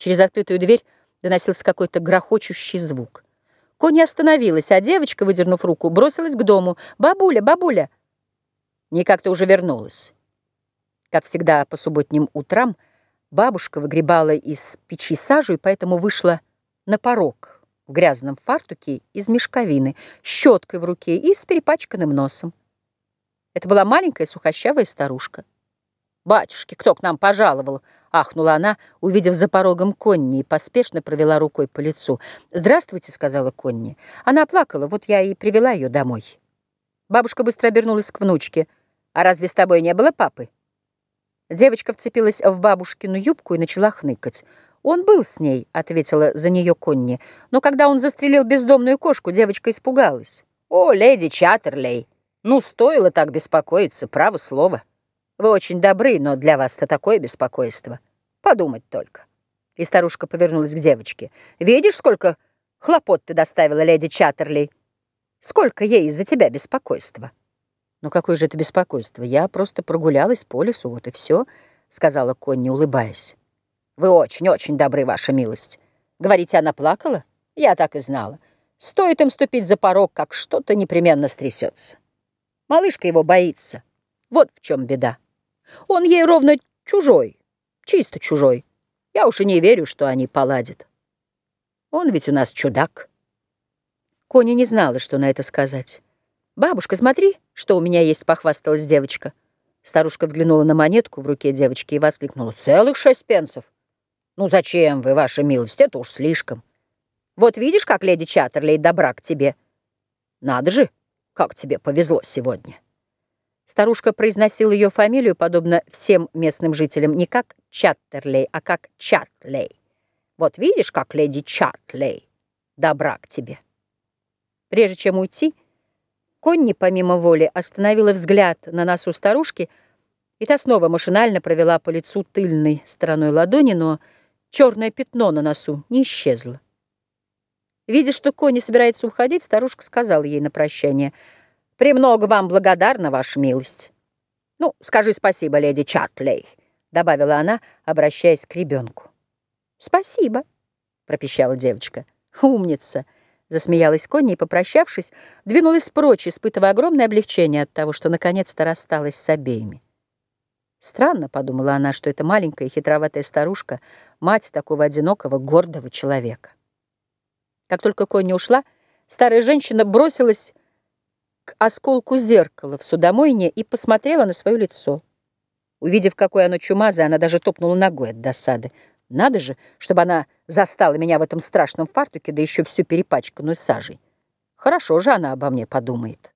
Через открытую дверь доносился какой-то грохочущий звук. Кони остановилась, а девочка, выдернув руку, бросилась к дому. «Бабуля, бабуля!» Никак-то уже вернулась. Как всегда по субботним утрам, бабушка выгребала из печи сажу и поэтому вышла на порог в грязном фартуке из мешковины, щеткой в руке и с перепачканным носом. Это была маленькая сухощавая старушка. «Батюшки, кто к нам пожаловал?» — ахнула она, увидев за порогом Конни, и поспешно провела рукой по лицу. «Здравствуйте», — сказала Конни. Она плакала, вот я и привела ее домой. Бабушка быстро обернулась к внучке. «А разве с тобой не было папы?» Девочка вцепилась в бабушкину юбку и начала хныкать. «Он был с ней», — ответила за нее Конни. «Но когда он застрелил бездомную кошку, девочка испугалась». «О, леди Чаттерлей, ну, стоило так беспокоиться, право слово». Вы очень добры, но для вас-то такое беспокойство. Подумать только. И старушка повернулась к девочке. Видишь, сколько хлопот ты доставила леди Чаттерли? Сколько ей из-за тебя беспокойства? Ну какое же это беспокойство? Я просто прогулялась по лесу, вот и все, сказала Конни, улыбаясь. Вы очень-очень добры, ваша милость. Говорите, она плакала? Я так и знала. Стоит им ступить за порог, как что-то непременно стрясется. Малышка его боится. Вот в чем беда. Он ей ровно чужой, чисто чужой. Я уж и не верю, что они поладят. Он ведь у нас чудак. Коня не знала, что на это сказать. «Бабушка, смотри, что у меня есть», — похвасталась девочка. Старушка взглянула на монетку в руке девочки и воскликнула. «Целых шесть пенсов! Ну зачем вы, ваша милость, это уж слишком. Вот видишь, как леди Чаттерлей добра к тебе. Надо же, как тебе повезло сегодня». Старушка произносила ее фамилию, подобно всем местным жителям, не как Чаттерлей, а как Чатлей. Вот видишь, как леди Чатлей добра к тебе. Прежде чем уйти, Конни, помимо воли, остановила взгляд на носу старушки, и та снова машинально провела по лицу тыльной стороной ладони, но черное пятно на носу не исчезло. Видя, что Конни собирается уходить, старушка сказала ей на прощание — «Премного вам благодарна, ваша милость». «Ну, скажи спасибо, леди Чатлей», — добавила она, обращаясь к ребенку. «Спасибо», — пропищала девочка. «Умница», — засмеялась Конни и, попрощавшись, двинулась прочь, испытывая огромное облегчение от того, что наконец-то рассталась с обеими. Странно, — подумала она, — что эта маленькая хитроватая старушка — мать такого одинокого, гордого человека. Как только Конни ушла, старая женщина бросилась осколку зеркала в судомойне и посмотрела на свое лицо. Увидев, какое оно чумазое, она даже топнула ногой от досады. Надо же, чтобы она застала меня в этом страшном фартуке, да еще всю перепачканную сажей. Хорошо же она обо мне подумает.